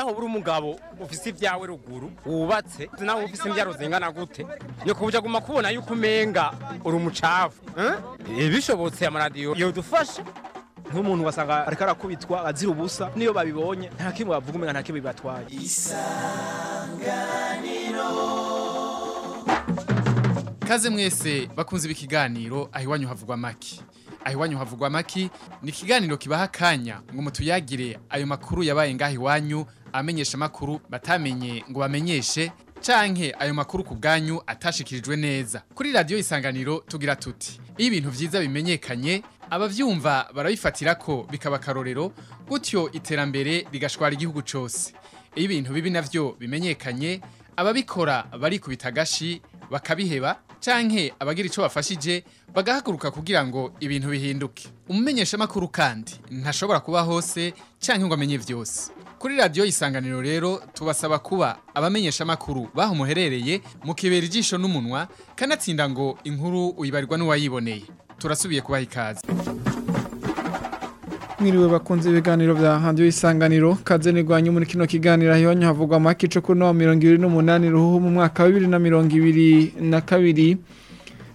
naho buri umugabo ufise ibyawe ruguru wubatse nawe ufise imbyaro zingana gute nyoko buja guma kubona yuko umenga uri umucafu eh? bishobotse amaradiyo yodufasha nk'umuntu ugasanga ariko arakubitwa azira ubusa niyo babibonye nta kimwe bavuga umenga nta kimwe bibatwaye Kaze mwese bakunze ibi kiganiro aho iwanyu havugwa maki. Aho iwanyu havugwa maki ni ikiganiro kibaha akanya ngo mutuyagire ayo makuru yabaye ngaho iwanyu amenyesha makuru batamenye ngo bamenyeshe canke ayo makuru ku bwanyu atashikirijwe neza. Kuri radio isanganiro tugira tuti ibintu vyiza bimenyekanye abavyumva barabifatira ko bikaba karorero gutyo iterambere rigashwara igihugu cose. Ibintu bibi navyo bimenyekanye ababikora barikubita agashi bakabiheba canke abagira ico bafashije bagahaguruka kugira ngo ibintu bihinduke umumenyesha makuru kandi ntashobora kuba hose canke ngo amenye vyose kuri radio isanganiro rero tubasaba kuba abamenyesha makuru baho muherereye mukibera ijisho n'umunwa kanatsinda ngo inkuru uyibarirwa n'uwayiboneye. Turasubiye kubaha ikaze. Mwiriwe bakunze ibiganiro vya radio isanganiro kaze nigwanye muri kino kiganiro hiyonyo havugwa amaki co kuno wa 2028 ruhu mu mwaka wa 2022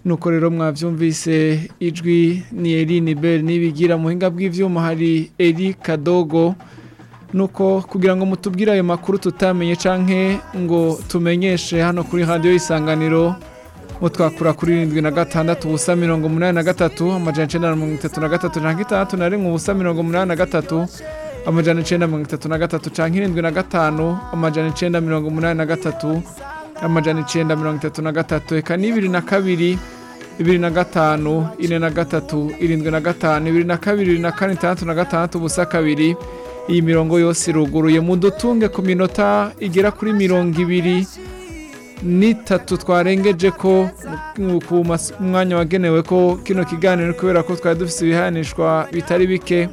nuko rero mwavyumvise ijwi ni Eline Bell nibigira. Muhinga bw'ivyuma hari Eri Kadogo nuko kugira ngo mutubwire ayo makuru tutamenye canke ngo tumenyeshe hano kuri radio isanganiro mutwakura kuri irindwi na gatandatu ubusa mirongo umunani na gatatu amajana icenda na mirongo itatu na gatatu canke itandatu na rimwe ubusa mirongo umunani na gatatu amajana icenda mirongo itatu na gatatu canke irindwi na gatanu amajana icenda mirongo umunani na gatatu amajana icenda mirongo itatu na gatatu eka n'ibiri na kabiri ibiri na gatanu ine na gatatu irindwi na gatanu ibiri na kabiri ibiri na kane itandatu na gatandatu ubusa kabiri. Iyi mirongo yose iruguruye. Mudutunge ku minota igera kuri mirongo ibiri n'itatu twarengeje ko ku mwanya wagenewe ko kino kiganiro kubera ko twari dufite ibihanishwa bitari bike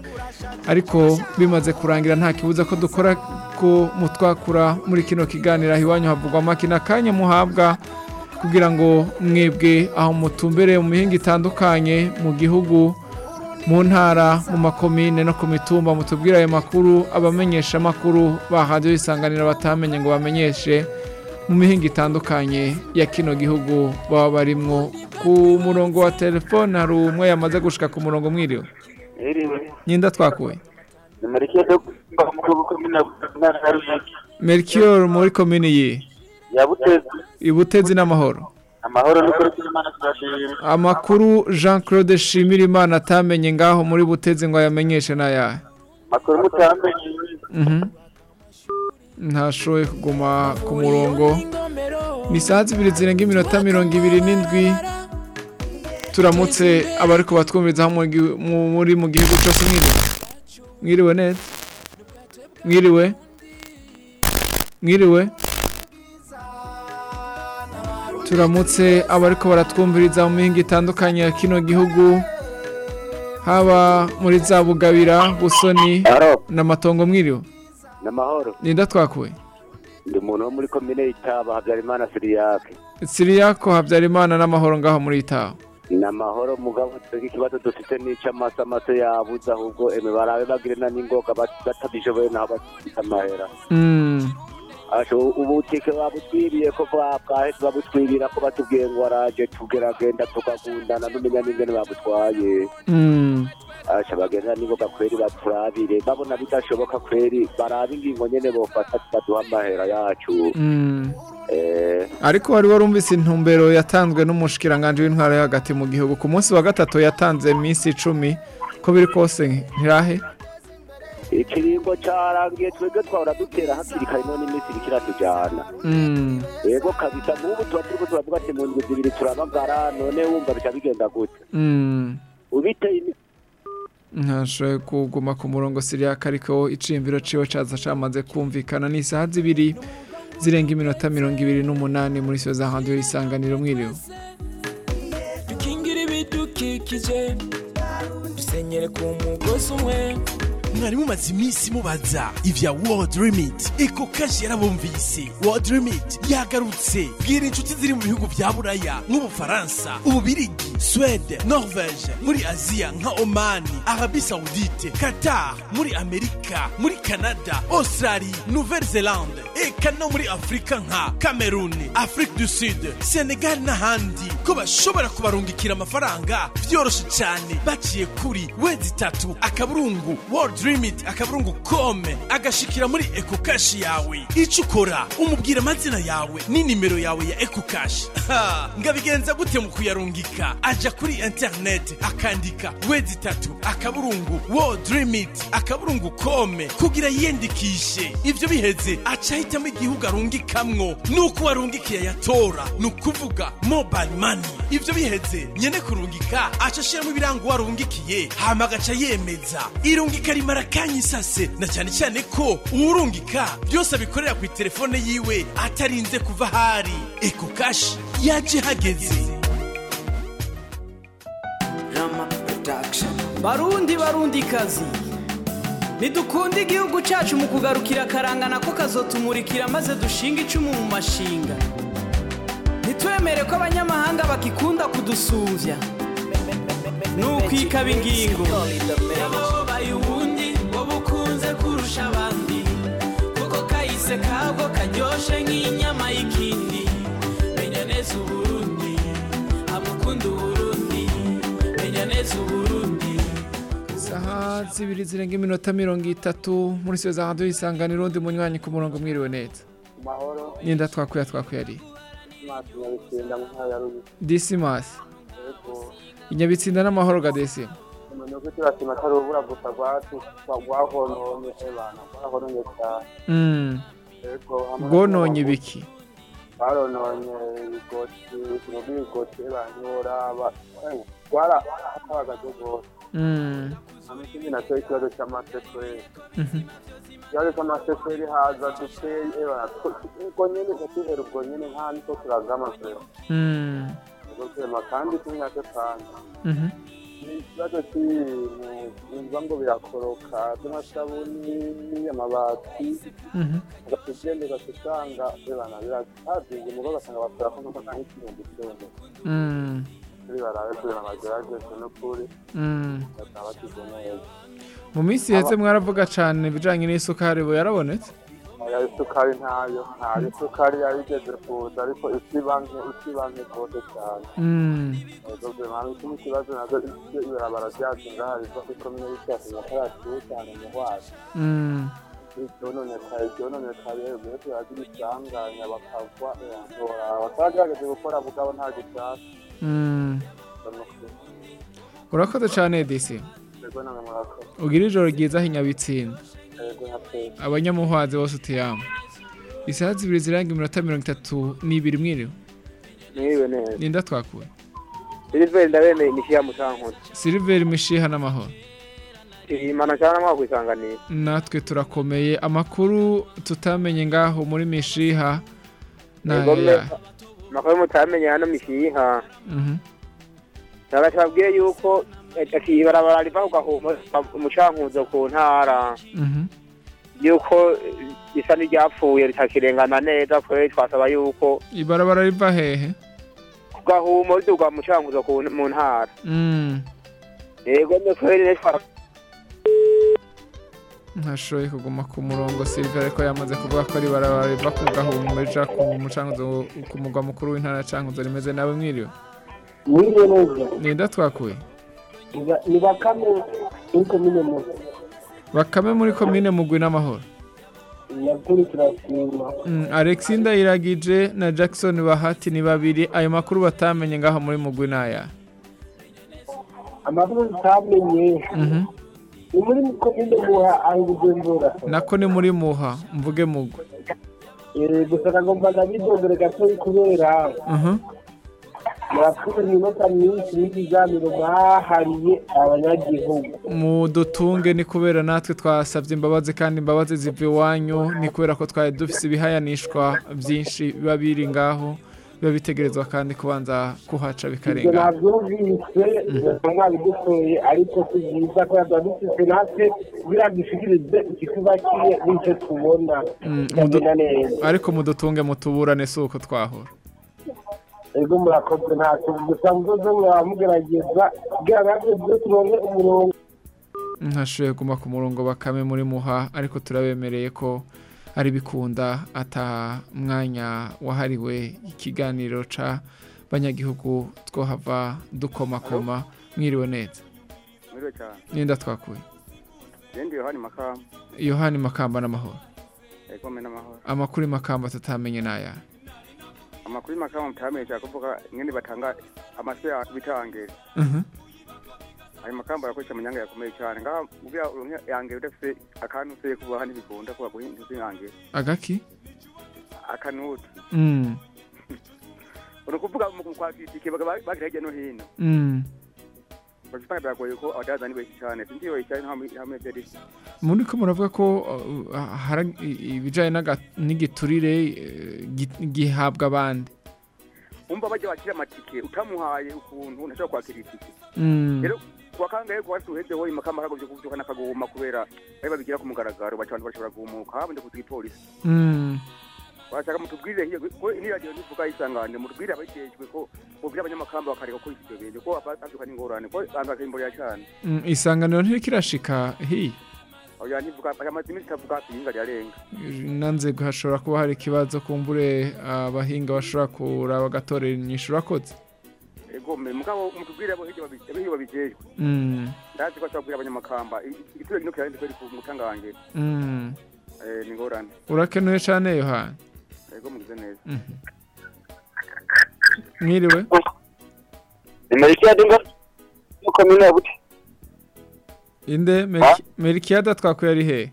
ariko bimaze kurangira nta kibuza ko dukora ko mutwakura muri kino kiganiro. Iwanyu havugwa amakina kanya muhabwa kugira ngo mwebwe aho mutumbere mu mihinga itandukanye mu gihugu. Mu ntara mu makomine no ku mitumba mutubwire ayo makuru abamenyesha amakuru ba radiyo isanganiro batamenye ngo bamenyeshe mu mihinga itandukanye ya kino gihugu baba barimwo. Ku murongo wa telefone hari umwe yamaze gushika ku murongo mwiriwe Iriwe, nyinda twakuye. Melchior muri komini ye ibutezi n'amahoro. Amahoro n'ukuri kw'Imana turashimira. amakuru Jean Claude Shimirimana atamenye ngaho muri butezi ngo ayamenyeshe n'ayahe Makuru mutamenye Mhm. ntashoboye kuguma ku murongo. Ni saa zibiri zirenga iminota mirongo ibiri n'indwi. Turamutse abari kubatwumviriza mu gi- mu- muri mu gihugu cyose mwiriwe mwiriwe neza mwiriwe? Mwiriwe? Turamutse abariko baratwumviriza mu mihinga itandukanye ya kino gihugu haba muri za bugabira busoni Aro, n'amatongo mwiriwe n'amahoro. ninda twakuye Ndi umuntu wo muri komine Itaba Habyarimana Siriyake. siriyako habyarimana n'amahoro ngaho muri itaho N'amahoro mugabo twebwe ikibazo dufite n'ic'amase amase yabuze ahubwo barabe bagirana n'ingoga bat- batabishoboye naho bafite amahera. Asho ubutike babutwiriye ko bwa- bwahise babutwirira ko batubwiye ngo waraje tugeragenda tukagundana n'umenya n'ingene babutwaye. mm, Asha bagenda ningoga kweri baturabire babona bidashoboka kweri barabe ingingo nyene bofata baduha amahera yacu mm. eh. Ariko wari warumvise intumbero yatanzwe n'umushikiranganje w'intwara yo hagati mu gihugu. Ku munsi wa gatatu yatanze iminsi icumi. Ko biri kose ntirahe ikiringo carangiye twebwe twahora dutera hakiri kare none iminsi iriko iratujana. Mm, yego kabisa nk'ubu tuba turiko turavuga ati mu ndwi zibiri turabagara none wumva bica bigenda gute? Mm. ubiteye ntashoboye kuguma ku murongo siriyako ariko icimbiro ciwe caza camaze kumvikana. Ni isaha zibiri zirenga iminota mirongo ibiri n'umunani muri siyo za radiyo isanganiro mwiriwe. Dukingira ibidukikije dusenyere ku mugozi umwe. Mwari mumaze iminsi mubaza. Ivya world remit. Eko kashi yarabumvise. World remit yagarutse. Bwira inshuti ziri mu bihugu vya buraya nk'ubufaransa ububirigi swede norvege muri aziya nka omani arabi saudite qatar muri amerika muri canada australie nouvelle zelande eka no muri afurika nka cameroon afrique du sud senegal n'ahandi. Ko bashobora kubarungikira amafaranga vyoroshe cyane. Baciye kuri wezi itatu akaburungu world remit akaburungu kome agashikira muri eco cash yawe. Ico ukora umubwira amazina yawe n'inimero yawe ya eco cash ngabigenza gute mu kuyarungika? Aja kuri internet akandika wezi itatu akaburungu world remit akaburungu kome kugira yiyandikishe. Ivyo biheze aca ahitamo igihugu arungikamwo nuko warungikiye yatora ni ukuvuga mobile money. Ivyo biheze nyene kurungika aca ashiramo ibirango warungikiye hama agaca yemeza. Irungika rimara akanya isase na cyane cyane ko uwurungika byose abikorera ku telefone yiwe atarinze kuva ahari. Eko kashi yaje hageze barundi barundi kazi. Ntidukunde igihugu cyacu mu kugarukira akarangana ko kazotumurikira maze dushinga icumu mu mashinga. Ntitwemere ko abanyamahanga bakikunda kudusumbya ni ukwikaba ingingo yababaye ubundi wowe ukunze kurusha abandi. Kuko kahise kabwo karyoshe nk'inyama zibiri zirenga iminota mirongo itatu. Muri siyo za handi isanganiro undi munywanyi ku murongo mwiriwe neza ninda twakuya twakuya disimasi inyabitsinda n'amahoro ga desima rwahononye cyane. Mm, bwononye ibiki? barononye ibigoti ibintu by'ibigoti ebana ntiworaba. Rwara akabagaje rwose Mm, hamwe ikindi na cyo ikibazo cy'amaseferi mhm. ikibazo cy'amaseferi haza duteye ubwo nyine gatubera ubwo nyine nta niko turagama fero Mm, ubwo turema kandi tumyake kandi mhm. ikibazo cy'ibintu ngo birakoroka by'amasabuni amabati Mhm. ugatugenda ugasanga bibana birahazinze mugo ugasanga bakora ko nk'amaka nk'ikintu gitondo Mm, kuri barabe ngo bagerageze n'ukuri mm. bakaba bakize neza. Mu minsi iheze mwaravuga cyane ibijyanye n'isukari ubu yarabonetse? Isukari ntayo ntayo. Isukari yari igeze kuza ariko isi banki isi banki rwose cyane Mm, ikindi kibazo na zo iyo ibarabara ryacu ngaha riva kuri komine y'icyacu nyakarasiyo cyane mu hwazi mm. ibyononekaye ibyononekaye mbere turagira isanganya bakagwa ntora. Batagerageje gukora bugabo nta gishaka. Mm. Urakoze cyane disi ugira ijoro ryiza aho inyabitsinda abanyamuhwazi bose utuyamo isaha zibiri zirenga iminota mirongo itatu n'ibiri mwiriwe? Ninda twakuye siliveri ndabene nishyira musankuzi siliveri mishiha n'amahoro. Imana cyane mwa kwisanganira natwe turakomeye. Amakuru tutamenye ngaho muri mishiha ego me naya makuru mutamenye hano mishiha Mhm. nabashabwiye yuko ibarabara riva umucankuzo ku ntara Mhm. yuko bisa n'iryapfuye ritakirengana neza kubera twasaba yuko ibarabara riva hehe kugahuma riduga umucankuzo ku- mu ntara Mm. ego me kubera twara ntashoboye kuguma ku murongo. Silver ariko yamaze kuvuga ko ari ibarabara riva ku gahuma rija ku mucanguzo ku mugwa mukuru w'intara ya cankuzo rimeze nawe mwiriwe. Mwiriwe neza. Ninda twakuye Ni- bakame muri komine muto bakame muri komine mugwi n'amahoro. Mm, Alexis Ndayiragije na Jackson Bahati ni babiri. Ayo makuru batamenye ngaho muri mugwi naya. Amakuru tutamenye Mhm. Ni muri muha bujumbura nako ni muri muha mvuge mugwi Eh, gusa nagomba ndabidondore gatoyi kubera murakoze iminota myinshi n'ibiganiro mwahariye abanyagihugu. Mu dutunge ni kubera natwe twasabye imbabazi kandi imbabazi ziva iwanyu ni kubera ko twari dufise ibihayanishwa byinshi biba biri ngaho. Biba bitegerezwa kandi kubanza kuhaca ibyo bikarenga nabyumvise mwabidukoreye ariko si byiza ko yaba dufite natwe kugira ngo dushikirize ikitubakiye n'icyo tubona. Mm, kitagenda neza. ariko mudutunge mutuburane si uko twahura ego murakoze ntacyo gusa muzoze mwaba mugerageza kugira ngo natwe tuze turonke umurongo. Ntashoboye kuguma ku murongo bakame muri muha ariko turabemereye ko ari bikunda ata mwanya wahariwe ikiganiro ca banyagihugu twohava dukomakoma. Mwiriwe neza. Ninda twakuye Yohani Makamba. n'amahoro. Amakuru makamba tutamenye n'aya? Amakuru Makamba mutamenye cyane kuvuga ngene batanga amaswe ya bitangere. Mhm. Ayo Makamba yakoresha amanyanga yakomeye cyane. Ngaha ubya uronke yangere udafise akantu se kubaha n'ibigunda kuba guhinda zingangere. agaki Akanuti. Mm, Uno kuvuga mu kwakitike bagira hirya no hino. mm. Biragoye ko abadazani benshi cyane. Sinzi yo cyane hamwe byari. muri ko muravuga ko uh, hari ibijyanye n'aga- n'igiturire eh, gi- gihabwa abandi Umva bajya bakira amatike utamuhaye ukuntu ntashobora kwakira itike. Mm. Rero kuwa kangahe kuwa tuheze ho imakamba hagobye kuvyuka n'akaguma kubera bari babigira ku mugaragaro baca abantu bashobora guhumuka habonde kuziga ipolisi. Bashaka mutubwire hiyo ko ni radio ndivuga isangane mutubwire abajejwe ko mubwire abanyamakamba bakareka ko ivyo bintu ko abatanduka n'ingorane ko abantu bakimborera cyane. Mm, isanganiro ntiriko irashika hi? Oya ntivuga amazi imisi itavuga tuyinga ryarenga nanze hashobora kuba hari ikibazo kumbure abahinga bashobora kuraba bagatorera inyishu urakoze ego me mugabo mutubwire abo hirya babi- abo hirya babijejwe Mm, ndazi ko ashobora abanyamakamba igituro gino kirarinde kweri ku mutanganje mm. eh ni ingorane urakenuye cane yohani ego mugize neza. Mhm. mwiriwe? Imerikia dinga yuko mimi abuti inde merikiyada twakuye ari hehe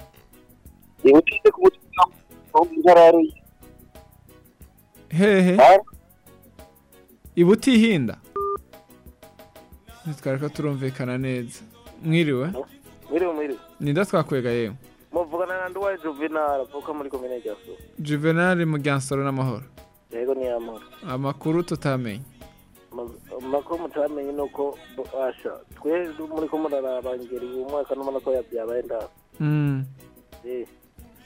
yibutse ku mutima wo ngarari hehe ibutihinda ntitwareka turumvikana neza. Mwiriwe? Mwiriwe mwiriwe. Ninda twakwega yewe? Muvugana na nduwaye juvenal avuka muri komine rya so juvenali mu ryansoro n'amahoro. Yego ni amahoro. Amakuru tutamenye. Amakuru mutamenye ni uko basha twe muri ko muraraba ngeri uyu mwaka n'ubona ko yabyabaye ndaho Mm, Eh,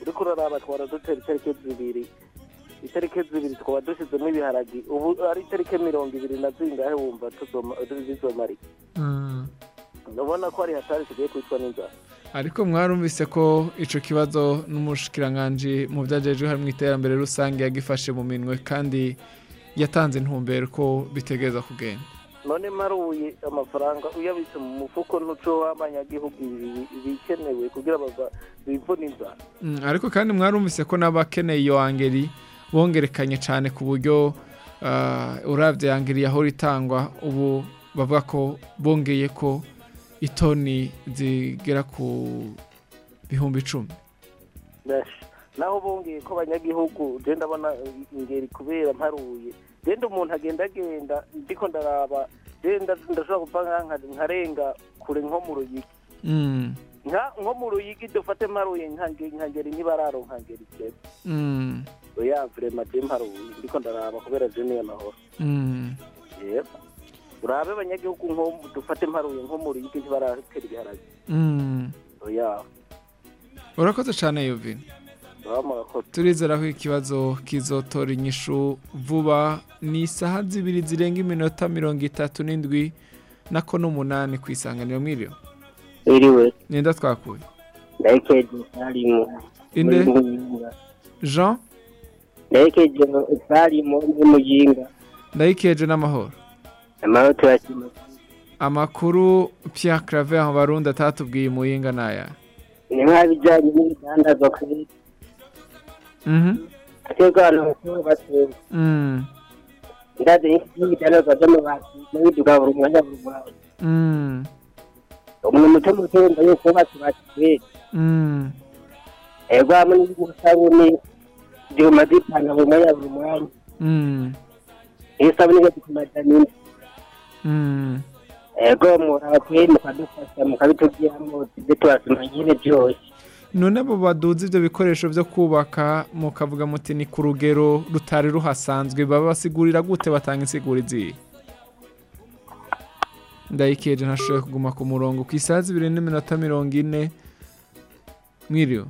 uriko uraraba twara dutera itariki zibiri. Itariki zibiri tukaba dushyizemo ibiharagi ubu ari itariki mirongo ibiri na zingahe wumva tuzoma- zizomara iki mm. ndabona ko ari hatari tugiye kwicwa n'inzara. Ariko mwarumvise ko ico kibazo n'umushikiranganji mu vyajejwe harimo iterambere rusange yagifashe mu minwe kandi yatanze intumbero ko bitegereza kugenda. None maruye amafaranga uyabitse mu mufuko ntuco abanyagihugu ibi- ibikenewe kugira bava bivuna inzara. Mm, ariko kandi mwarumvise ko n'abakeneye iyo angeri bongerekanye cyane ku buryo uh, uravye angeri yahora itangwa ubu bavuga ko bongeye ko itoni zigera ku bihumbi icumi. Naho bongeye ko abanyagihugu je ndabona ingeri kubera mparuye. Genda umuntu agenda agenda ndiko ndaraba genda ndashobora kuva nka- nkarenga kure nko mu ruyigi. Mm, nko mu ruyigi dufate mparuye nkange- nkangeri ntibararonka ngeri kera oya vrema je mparuye ndiko ndaraba kubera je niyo mahoro mm. yego urabe abanyagihugu nko dufate mparuye nko mu ruyigi ntibaratera ibiharage Mm. oya. Urakoze cyane murakoze turizera ko ikibazo kizotora inyishu vuba ni isaha zibiri zirenga iminota mirongo itatu n'indwi nako n'umunani ku isanganiro mwiriwe iriwe ninda twakuye? Inde? Jean? Ndahekeje sarimo n'umuyinga. Ndayikeje n'amahoro. Amahoro turashima amakuru Pierre claver aho barundi atatubwiye muyinga naya ni nk'abijyanye n'ibidandazwa kuri mhm. Aterwa abantu bakuru bato mm. Ndaze n'ibidandazwa by'amabati n'abiduga buri mwanya buri mwanya. Mm. Umuntu muto muto wumva yuko batubatiwe mm. Ego hamwe n'isabune ibyuma by'ipantaro buri mwanya buri mwanya iyo sabune yose ku majanini mm. Ego muraba kwe mukadufasha mukabitubwiramo tujye turasoma nyine byose none abo baduza ibyo bikoresho byo kubaka mukavuga muti ni ku rugero rutari ruhasanzwe baba basigurira gute batanga insiguro izihe ndayikeje ntashoboye kuguma ku murongo ku isaha zibiri n'iminota mirongo ine. Mwiriwe.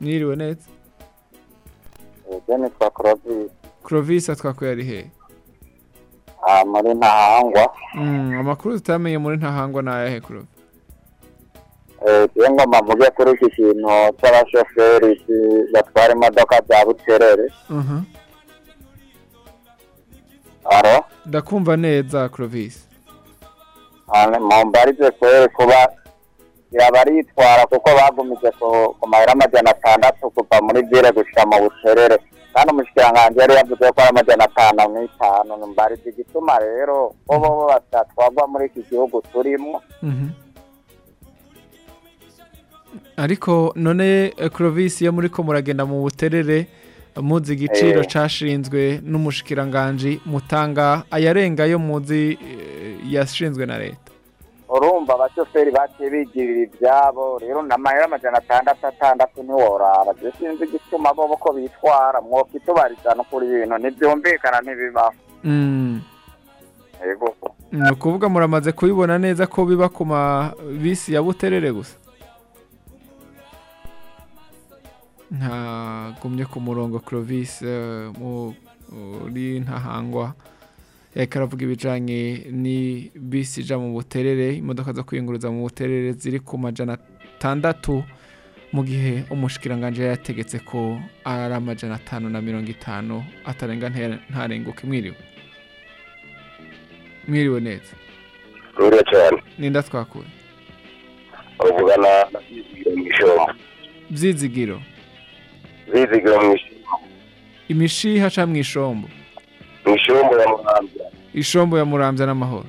Mwiriwe neza Deni twa Clovis Clovis atwakuye ari he? Ah, muri Ntahangwa. Mm, amakuru tutamenye muri ntahangwa ni ayahe Clovis eh iyo ngoma mvuge kuri iki kintu cy'abashoferi batwara imodoka bya buterere aro ndakumva neza Clovis mumbarize kweri kuba baritwara kuko bagumije ku mahera amajana atandatu kuva muri vire gushika mu buterere kandi umushikiranganji yari yavuze ko ari amajana atanu n'itanu mbarize igituma rero bo bo batatwagwa muri iki gihugu turimo Mhm. ariko none eh, Clovis iyo muri ko muragenda mu buterere muzi igiciro Eh. cashinzwe n'umushikiranganji mutanga ayarenga yo muzi eh, yashinzwe na leta abashoferi baciye bigirira ibyabo. Rero n'amahera amajana atandatu atandatu ntiworara je sinzi igituma bo ko bitwara. Mwokitubariza no kuri ibintu ntibyumvikana ntibibaho. Mm. yego. Ni ukuvuga muramaze kubibona neza ko biba ku mabisi ya buterere gusa. Ntagumye ku murongo Clovis eh, muri ntahangwa. Yariko aravuga ibijanye ni bisi ija mu buterere imodoka zo kwiyunguruza mu buterere ziri ku majana atandatu mu gihe umushikiranganje yategetse ko ari amajana atanu na mirongo itanu atarenga ntarenguke mwiriwe mwiriwe neza? Ruriya cyane. Ninda twakure uvugana mu ishombo byizigiro? Zizigiro mu ishombo imishiha ca mu ishombo mu ishombo ya Muramvya ishombo ya muramvya n'amahoro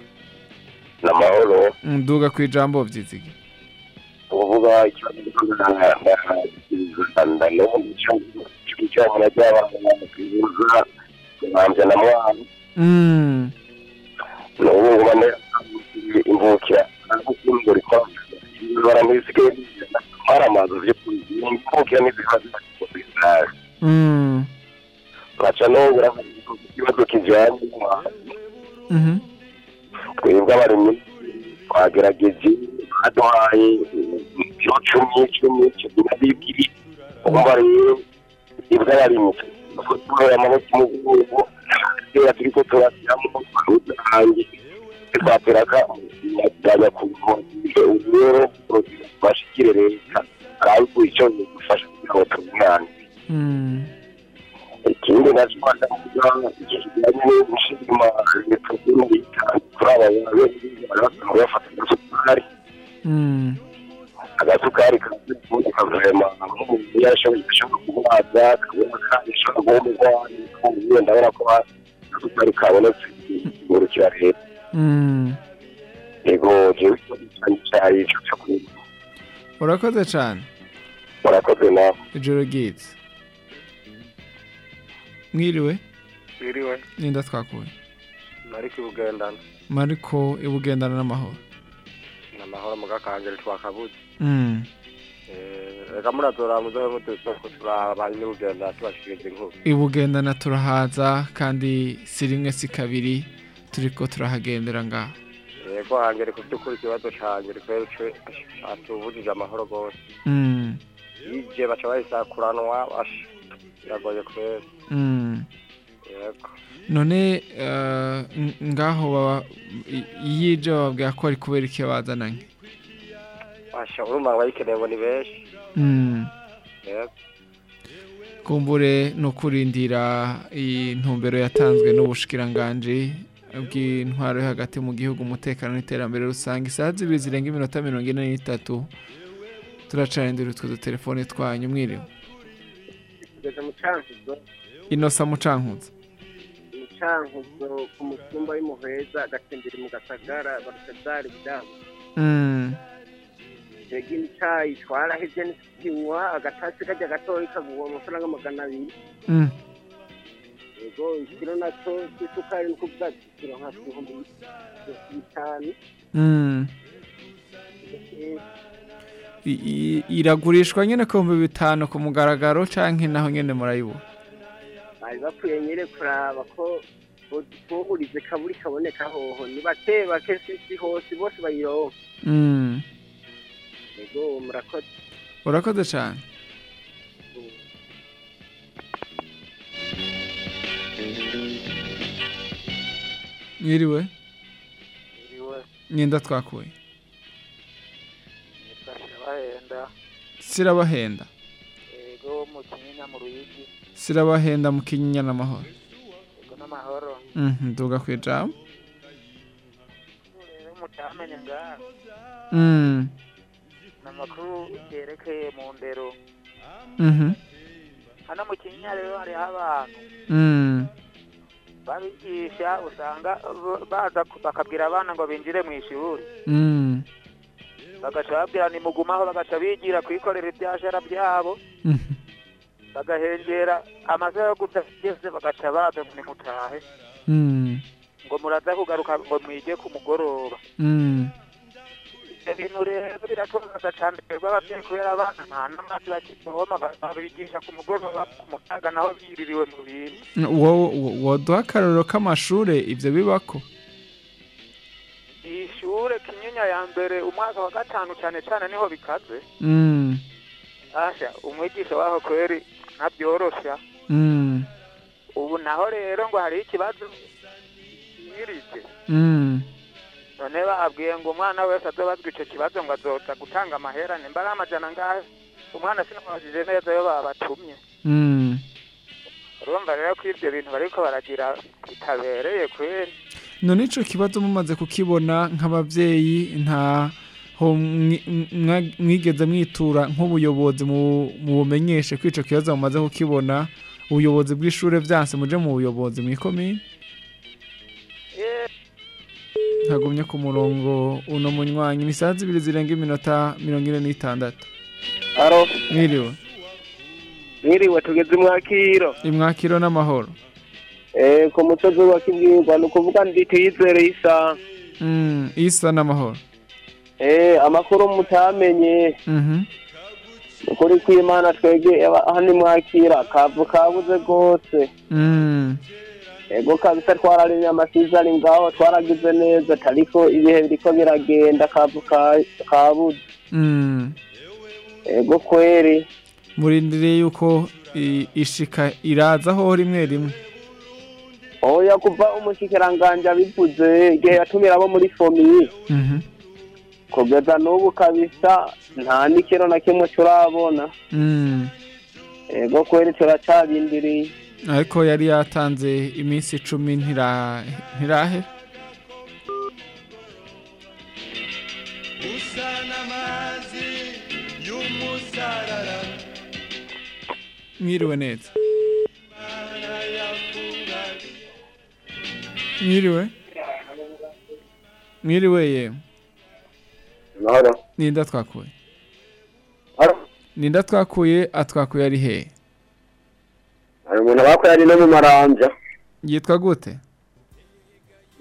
n'amahoro nduga ku ijambo byizigiro uvuga ikibazo cy'urwanda cy'aho najya kwibuza Muramvya na Mwana Mm, n'ubu ngubu ne imvukira kumbura ikora bara n'isigaye hari amazu yo imvukira mm, baca nongera ikibazo kijyanye n'umuhanda mhm, twebwe abarimyi twagerageje baduhaye ibiro cumi cumi cumi na bibiri. Umva rero ibyo abarimyi turoye amaboko mu gihugu kera turiko turashyiramo twarudange twateraga yajya ku rero bashikire leta ariko icyo bidufasha kugira ngo tubumwane mm, ikindi na cyo bakavuga kijyanye n'ubushima leta y'ubundi kuri aba basanzwe bafata agasukari. Mm, agasukari kavuye kavuyemo nk'umuntu yashoboye ashobora kubaza akabona kandi ashobora guha umurwayi wenda ndabona ko agasukari kabonetse kigurukira leta. Mm. yego jewe ikibazo cyane cyari cyo kuba urakoze cane. Murakoze nawe. Ijoro ryiza mwiriwe Biriwe, ninda twakuye nariko ibugendana. mariko ibugendana n'amahoro Namahoro mu gakangere twakabuze. Mm, Eh, reka murazora muzohe mudusoko turaba n'ibugendana tubashikiriza inkuru. ibugendana turahaza kandi si rimwe si kabiri turiko turahagendera ngaho Yego hangere ku by'ukuri ikibazo canje rikweretse atubujije amahoro gose. Mm, Ije baca bayisakuranwa basha. Biragoye. Yego. none ng- ngaho baba iyo ije bababwira ko ari kubera iki bazananye Basha urumva bayikeneye ngo ni benshi. Kumbure no kurindira intumbero yatanzwe n'ubushikiranganji bw'intwaro yo hagati mu gihugu umutekano n'iterambere rusange isaha zibiri zirenga iminota mirongo ine n'itatu turacarindira utwo dutelefone twanyu mwiriwe kugeza mu cankuzo inosa mucankuza mu cankuzo ku mutumba w'imuheza agatembera mu gasagara barusazari byabo Mm, ega icayi twarahevye n'ikinywa agatasi kajya gatoyi kagurwa amafaranga magana abiri. Mm, yego ikiro naco c'isukari ni kuvuga ati ikiro nka ibihumbi bitanu. Mm. Iragurishwa nyene ku bihumbi bitanu ku mugaragaro canke naho nyene murayibura bari bakwiye nyine kuraba ko twohurize kaburi kaboneka hoho. Ni bake bake si hose bose bayironka Mm, ego murakoze. Urakoze cane. Mwiriwe nyenda twakuye. bahenda sirabahenda. Ego mu kinyinya mu ruyigi. Sirabahenda mu kinyinya n'amahoro ego n'amahoro Mhm, nduga kwijambo rero mutamenye ngaha ni amakuru yerekeye mu ndero. Mhm, hano mu kinyinya rero hariho abantu. Babigisha usanga baza ku- bakabwira abana ngo binjire mu ishuri. Bagaca babwira nimugumaho bagaca bigira kwikorera ibyashara byabo. Mhm, bagahengera amasaha yo gutageze bagaca baza ngo nimutahe mm, ngo muraza kugaruka ngo mwige ku mugoroba. Mm. ibyo bintu rero biratubaza cyane twebwe ababyeyi kubera abana nta n'amazi bakivoma ba- babigisha ku mugoroba ku mutaga naho biririwe mu bindi. Wowe woduha akarorero k'amashure ivyo bibako? Ishure kinyinya ya mbere umwaka wa gatanu cyane cyane ni ho bikaze Mm, asha umwigisha waho kweri ntabyorosha. Mm, ubu naho rero ngo hariho ikibazo nyirije mm, none babwiye ngo umwana wese azobazwa ico kibazo ngo azoza gutanga amahera nimba ari amajana ngahe umwana sinamubajije neza yo babatumye. Urumva rero ko ivyo bintu bariko baragira bitabereye kweri. None ico kibazo mumaze kukibona nk'abavyeyi nta mwigeze mwitura nk'ubuyobozi mu mu bumenyeshe ko ico kibazo mumaze kukibona. Ubuyobozi bw'ishure vyanse muje mu buyobozi mw'ikomine ntagumye ku murongo uno munywanyi ni saa zibiri zirenga iminota mirongo ine n'itandatu. Mwiriwe. Mwiriwe tugeze mwakiro. Imwakiro n'amahoro. Ku musozi wa kibwirwa ni ukuvuga ndi tuyizere isa. Mm, isa n'amahoro. Eh amakuru mutamenye Mhm. ukuri kw'imana twege hano mwakira kavu kabuze rwose Mm, ego kabisa twararimye amasiza ari ngaho twaragize neza ariko ibihe biriko biragenda kavu ka- kabuze mm. ego kweri murindiriye yuko ishika irazaho rimwe rimwe. Oya kuva umushikiranganje abivuze igihe yatumira abo muri fomi Mhm. kugeza n'ubu kabisa nta n'ikiro na kimwe turabona. Mm. ego kweri turacabindiriye ariko yari yatanze iminsi icumi ntira- ntirahe? Mwiriwe neza. Mwiriwe mwiriwe yewe ninda twakuye ninda twakuye atwakuye ari hehe Hari umuntu bakuye ari no mu marambya yitwa gute.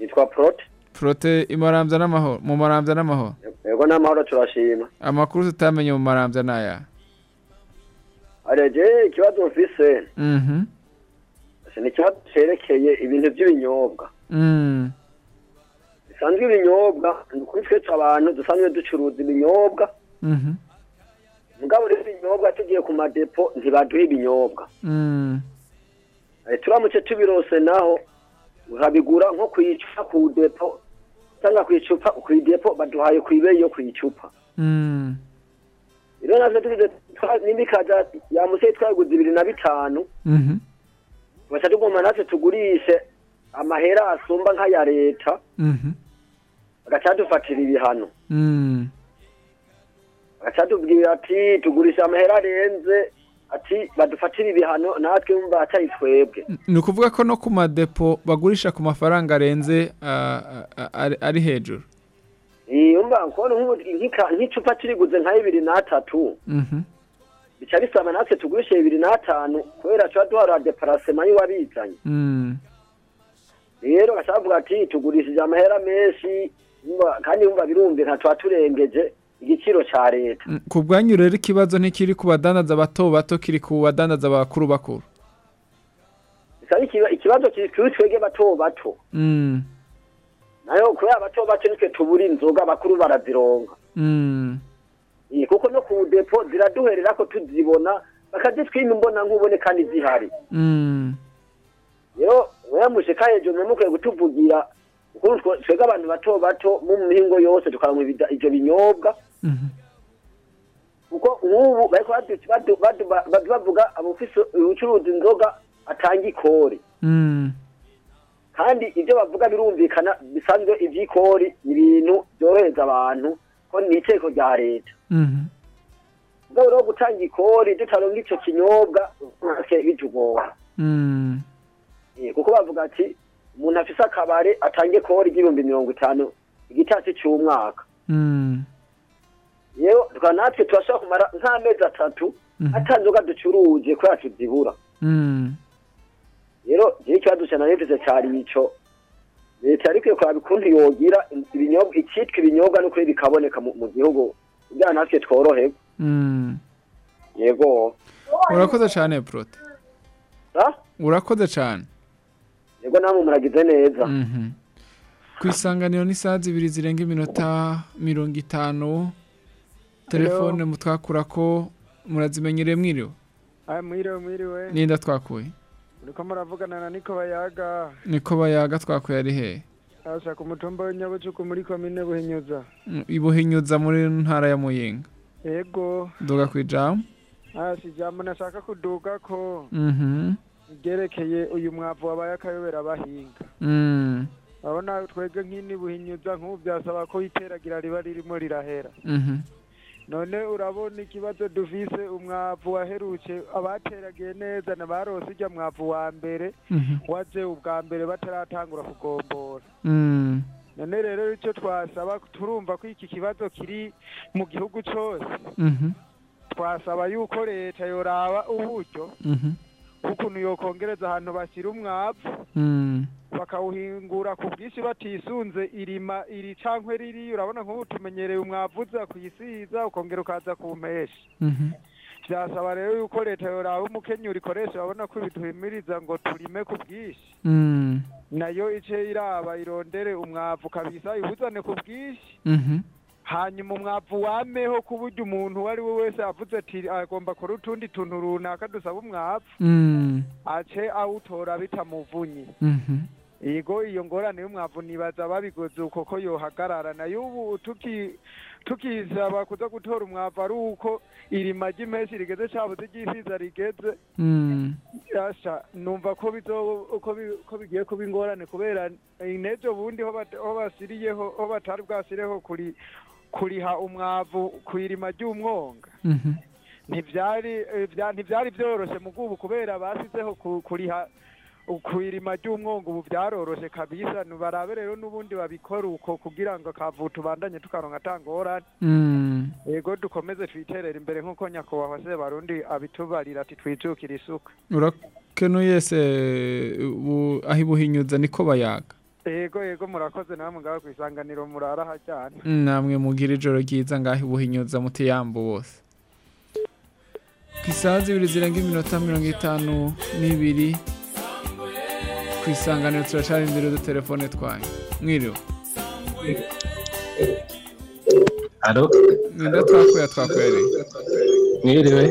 Yitwa Prote. prote imarambya n'amahoro mu marambya n'amahoro Yego n'amahoro turashima. amakuru tutamenye mu marambya ni aya Areje ikibazo mfise mhm. Ni ikibazo cerekeye ibintu by'ibinyobwa. Mm. Bisanzwe ibinyobwa ni kuri twe abantu dusanzwe ducuruza ibinyobwa. Mugabo rero ibinyobwa tugiye ku madepo ntibaduha ibinyobwa. mm. Eh, turamutse tubirose naho urabigura nko kwicupa ku depo cyangwa kwicupa ku depo baduhaye ku ibeyi yo kwicupa. mm. Rero natwe tugize twa- nimba ikaza yamuseye twaguze ibiri na bitanu. Mhm baca tugomba natwe tugurishe amahera asumba nk'aya leta mhm. bagaca dufatira ibihano. Mm. Bagaca tubwira ati tugurisha amahera arenze ati badufatira ibihano natwe mba atari twebwe. Ni ukuvuga ko no ku madepo bagurisha ku mafaranga arenze ari- hejuru. Nk'ika- nk'icupa turiguze nka bibiri n'atatu. Mhm. Bica bisaba natwe tugurishe bibiri n'atanu kubera tuba duhara deparasema y'uwabizanye. Mm. Rero kuvuga ati tugurishije amahera menshi kandi wumva birumvikana tuba turengeje igiciro ca leta. Mm, ku bwanyu rero ikibazo ntikiri ku badandaza bato bato kiri ku badandaza bakuru bakuru. Ikibazo kiri kuri twebwe bato bato. Mm, na yo kubera bato bato nitwe tubura inzoga bakuru barazironga. Mm, kuko no ku depo ziraduherera ko tuzibona bakazitwima imbona nkubone kandi zihari. Rero mwamushe ka hejuru mwe mukwiye twe- twebwe abantu bato bato mu mihingo yose tukanywa ibida- ivyo binyobwa. Mhm, kuko nk'ubu badu- bavuga abufise ubucuruzi inzoga atanga ikori mm, kandi ibyo bavuga birumvikana bisanzwe ivy'ikori ni ibintu byorohereza abantu ko ni iteko rya leta. Mhm, ubwo rero gutanga ikori tutaronka ico kinyobwa bitugora mm, kuko bavuga ati umuntu afise akabare atange ikori ry'ibihumbi mirongo itanu igitasi c'umwaka. Mm, rero tukaba natwe turashobora kumara nk'amezi atatu Mhm. ata nzoga ducuruje kubera tuzibura. Mm, rero jewe ikibazo cane nifise cari ico leta yari ikwiye kuraba ukuntu yogira ibinyobwa icitwa ibinyobwa n'ukuri bikaboneka mu gihugu kugira natwe tworoherwe mm. yego. Urakoze cyane prote. Ah? urakoze cyane yego namwe muragize neza. Mhm. ku isanganiro ni saa zibiri zirenga iminota mirongo itanu telefone mutwakura ko murazimenyereye mwiriwe? Aya mwiriwe mwiriwe. Ninda twakuye uriko muravugana na niko bayaga niko bayaga twakuye ari hehe ashaka umutumba w'inyabucuku muri komine buhinyuza. Mm, ibuhinyuza muri ntara ya muyinga. Yego. Duga ku ijambo hasi ijambo nashaka kuduga ko. Ryerekeye uyu mwavu wabaye akayobera abahinga. Mm, urabona twebwe nk'ini buhinyuza nk'ubu byasaba ko iteragira riba ririmo rirahera. Mhm, none urabona ikibazo dufise umwavu waheruke abateragiye neza nabarose ujya mwavu wa mbere Mhm. waje ubwa mbere bataratangura kugombora. Mm, none rero icyo twasaba turumva ko iki kibazo kiri mu gihugu cyose. Mhm, twasaba yuko leta yoraba uburyo bw'ukuntu yokongereza ahantu bashyira umwavu mm, bakawuhingura ku bwinshi batisunze irima iri cankwe riri urabona nk'ubu tumenyereye umwavu uza kuyisiza ukongera ukaza ku mpeshi mhm, byasaba rero yuko leta yoraba umukenyuro ikoresha babona ko biduhimiriza ngo turime ku bwinshi. Mm, na yo ice iraba irondere umwavu kabisa iwuzane ku bwinshi. Mhm, hanyuma umwavu wameho ku buryo umuntu uwo ari we wese avuze ati agomba kora utundi tuntu runaka dusaba umwavu mm, ace awutora bitamuvunye yego iyo ngorane y'umwavu nibaza babiguze uko ko yohagarara. Nayo ubu tuki tukisaba kuza gutora umwavu ari uko irima ry'impeshyi rigeze cabuze ry'isiza rigeze. Mm, numva ko bizo ko bi- ko bigiye kuba ingorane kubera inejo bundi ho bat- ho basiriyeho ho batari bwasireho kuri kuriha umwavu kwirima ry'umwonga. Mhm, ntivyari eh, vya- ntivyari vyoroshe mugubu kubera basizeho ku- kuriha kwirima ry'umwonga ubu vyaroroshe kabisa. Barabe rero n'ubundi babikora uko kugira ngo akavu tubandanye tukaronka atangorane mm. yego dukomeze twiterera imbere nk'uko nyakubahwa se barundi abitubarira ati twijukire isuka urakenuye se ubu- aho ibuhinyuza niko bayaga? Yego yego murakoze namwe ngaho kwisanganiro murara hajyana namwe mugira ijoro ryiza ngaho ibuhinyuza mutiyambo bose. Ku isaha zibiri zirenga iminota mirongo itanu n'ibiri ku isanganiro turacana imbere y'udutelefone twanyu. Mwiriwe. Ninda twakuye twakuye ari? Mwiriwe,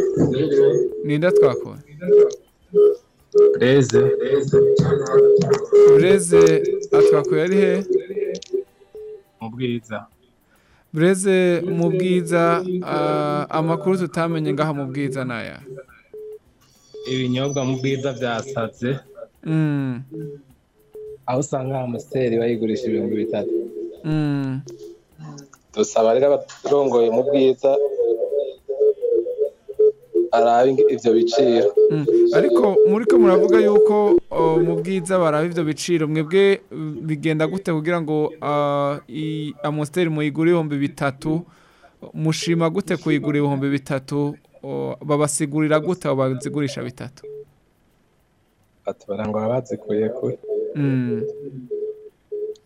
ninda twakuye? Reze, bureze atwakuye ari he? Mu bwiza. bureze mu bwiza amakuru tutamenye ngaho mu bwiza naya. Ibinyobwa mu bwiza byasaze, Mm, aho usanga amusiteri bayigurisha ibihumbi bitatu. mm, Dusaba rero abarongoye mu bwiza arabe ivyo biciro. mm. ariko muri ko muravuga yuko mu bwiza baraba ivyo biciro mwebwe uh, bigenda gute kugira ngo i- amositeri muyigure ibihumbi bitatu mushima gute kuyigura ibihumbi bitatu babasigurira gute abo bazigurisha bitatu Batubara ngo baba bazikuye kure. Mm,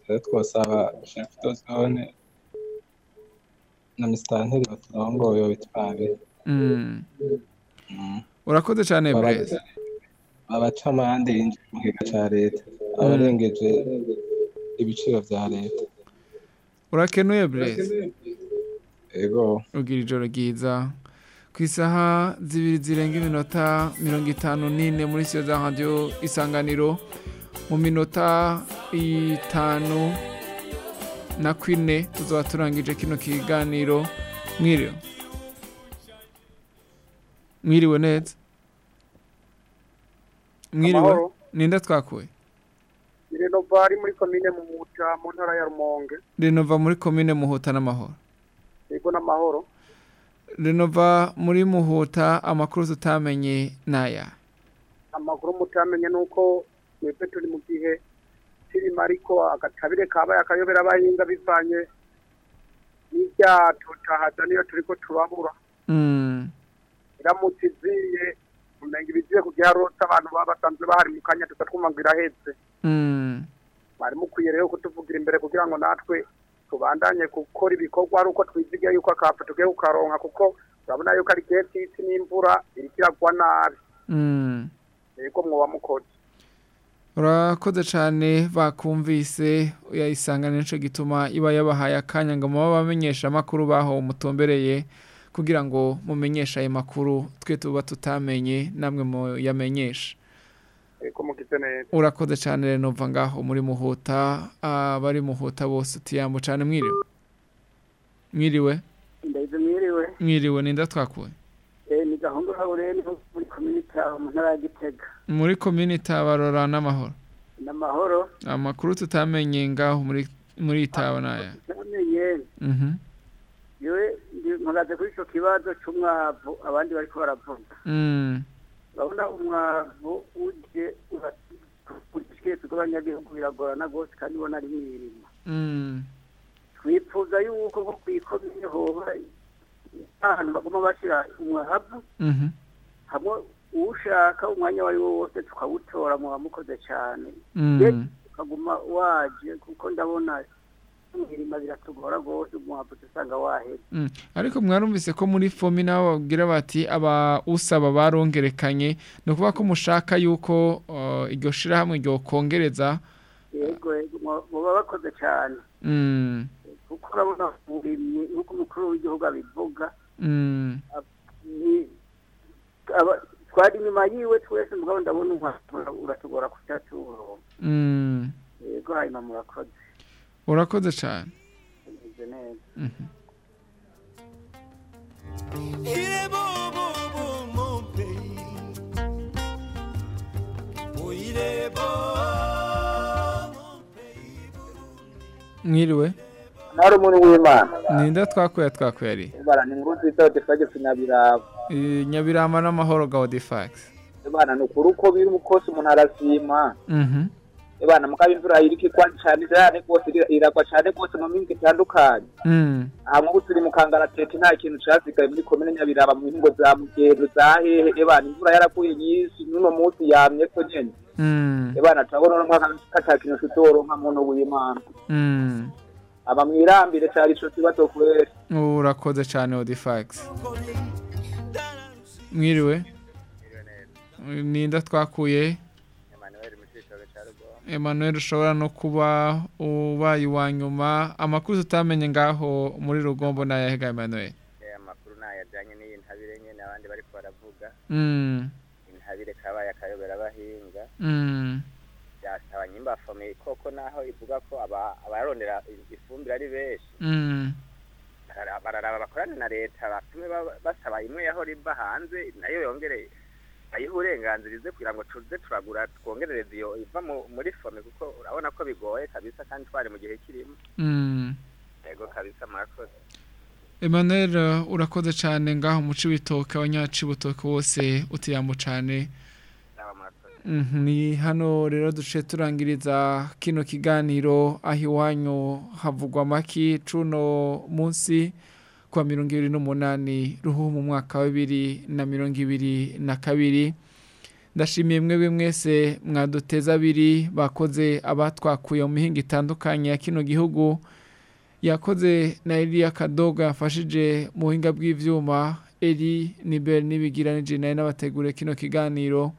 Rero twosaba chef de zone na misitanteri baturongoye bitware Mm. Urakoze cyane Blaise. abaca amande yinjira mu kigega ca leta. Abarengeje ibiciro vya leta. Urakenuye Blaise? Ego. Ugira ijoro ryiza. Ku isaha zibiri zirenga iminota mirongo itanu n'ine muri siyo za radiyo isanganiro mu minota itanu na kwine tuzaba turangije kino kiganiro. Mwiriwe. Mwiriwe neza. Mwiriwe ninde twakuye? Renova ari muri komine mu Muta mu ntara ya Rumonge. Renova muri komine muhuta n'amahoro. Yego n'amahoro. Renova muri muhuta amakuru tutamenye naya? Amakuru mutamenye nuko mwebwe turi mu gihe kirimo ariko agatabire kabaye akayobera abahinga bivanye n'ibyato tahaza niyo turiko turabura. Mm. Iramutse iziye umenga ibiziye ku giharota abantu baba basanzwe bahari mu kanya tuza twumva ngo iraheze Mm. mwari mukwiye rero kutuvugira imbere kugira ngo natwe tubandanye gukora ibikorwa ari uko twizigiye yuko akapfa tugiye kukaronka kuko urabona yuko ari igihe cy'isi n'imvura iriko iragwa nabi Mm. yego mwoba mukoze urakoze cyane bakumvise yayisangana ni cyo gituma iba yabahaye akanya ngo muba bamenyesha amakuru baho mutombereye kugira ngo mumenyeshe ayo makuru twe tuba tutamenye namwe muyamenyeshe. Urakoze cyane rero numva ngaho muri muhuta abari muhuta bose utiyambo cyane. Mwiriwe? Mwiriwe? Mwiriwe. Mwiriwe ninda twakuwe? Eh ni gahunda habureni muri community aho mu ntara ya Gitega. Muri komini tabarora n'amahoro? N'amahoro. Amakuru tutamenye ngaho muri muri itaba naya. namenye mhm. Yewe mpagaze kuri ico kibazo c'umwavu abandi bariko baravuga mm. Urabona umwavu uje urashiketse rw'abanyagihugu biragorana rwose kandi ubona ari mwirima. Mm. Twifuza yuko nko kw'ikomine hoba ahantu baguma bashira umwavu mhm hamwe uwushaka umwanya wari wo wose tukawutora muba mukoze cyane. Mm. Ye, ukaguma waje kuko ndabona imirima biratugora rwose umwavu usanga waheze Mm. ariko mwarumvise ko muri fomi nabo babwira bati aba usaba barongerekanye ni ukuvuga ko mushaka yuko uh, iryo shirahamwe ryokongereza yego yego mu- muba bakoze cyane mm. kuko urabona uburimyi nk'uko umukuru w'igihugu abivuga Mm. twari inyuma yiwe twese mugabo ndabona uratugora kutaturonka Mm. yego hanyuma murakoze urakoze cyane mwiriwe nari umuntu w'imana ninda twakuye twakuye ari ni inkuru nziza defagisi nyabiraba Eh, nyabirama n'amahoro ga odifax bana ni ukuri uko biri kose umuntu arasima mhm. Bana mugabo imvura iriko igwa cyane cyane rwose ira- iragwa cyane rwose mu minsi itandukanye. Mm. hamwe ubu turi mu kangaratete nta kintu casigaye muri komine nyabiraba mu ngingo za mugendo za hehe. Bana imvura yaraguye nyinshi n'uno munsi yamye ko nyene. Mm. bana turabona uno mwaka ata kintu tuzoronka muntu w'imana. Mm. aba mwirambire cari ico kibazo kubera. Urakoze cyane odifax mwiriwe? Ninda twakuye? Emmanuel ushobora no kuba ubaye uwa nyuma amakuru tutamenye ngaho muri rugombo n'ayahega Emmanuel amakuru nayajyanye n'iyi ntabire nyine abandi bariko baravuga mm. intabire kabaye akayobera abahinga Mm. byasaba nyimba fome koko naho ivuga ko aba- abarondera ifumbire ari benshi Mm. barara- bararaba bakorane na leta batume ba- basaba imwe yahora iva hanze na yo yongere ayihe uburenganzira ize kugira ngo tuze turagura twongerereze iyo iva mu- muri fome kuko urabona ko bigoye kabisa kandi twari mu gihe kirimo. Mm. yego kabisa murakoze. Emmanuel urakoze cyane. Ngaho mu cibitoke abanyacibitoke bose utiyambo cyane. Mhm, ni hano rero duce turangiriza kino kiganiro. Aho iwanyu havugwa amaki cuno munsi. Kwa mirongo ibiri n'umunani ruhu mu mwaka wa bibiri na mirongo ibiri na kabiri. Ndashimiye mwebwe mwese mwaduteza abiri bakoze abatwakuye mu mihinga itandukanye ya kino gihugu. Yakoze na Elia Kadoga yafashije mu buhinga bw'ivyuma Eri Nibel nibigiranije naye n'abategure kino kiganiro.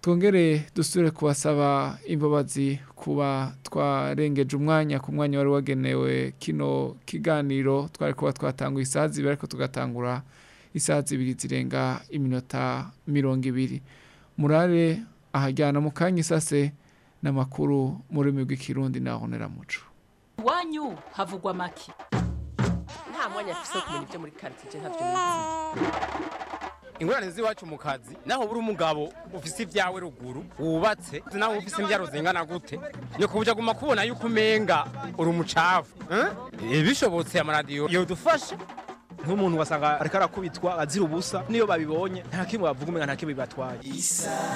Twongere dusubire kubasaba imbabazi kuba twarengeje umwanya ku mwanya wari wagenewe kino kiganiro twari kuba twatanguye isaha zibiri ariko tugatangura isaha zibiri zirenga iminota mirongo ibiri. Murare ahajyana mu kanya isase n'amakuru mu rurimi rw'ikirundi na honeramuco iwanyu havugwa make. Nta mwanya afise wo kumenya ibyo muri karitsiye ntavyo nizi ingorane z'iwacu mu kazi naho buri umugabo ufise ibyawe ruguru wubatse naho ufise imbyaro zingana gute? Ni kubuja guma kubona yuko umenga uri umucafu eh? bishobotse amaradiyo yodufasha nk'umuntu wasanga ariko arakubitwa azira ubusa niyo babibonye nta kimwe bavuga umenga nta kimwe bibatwaye. Isanganiro.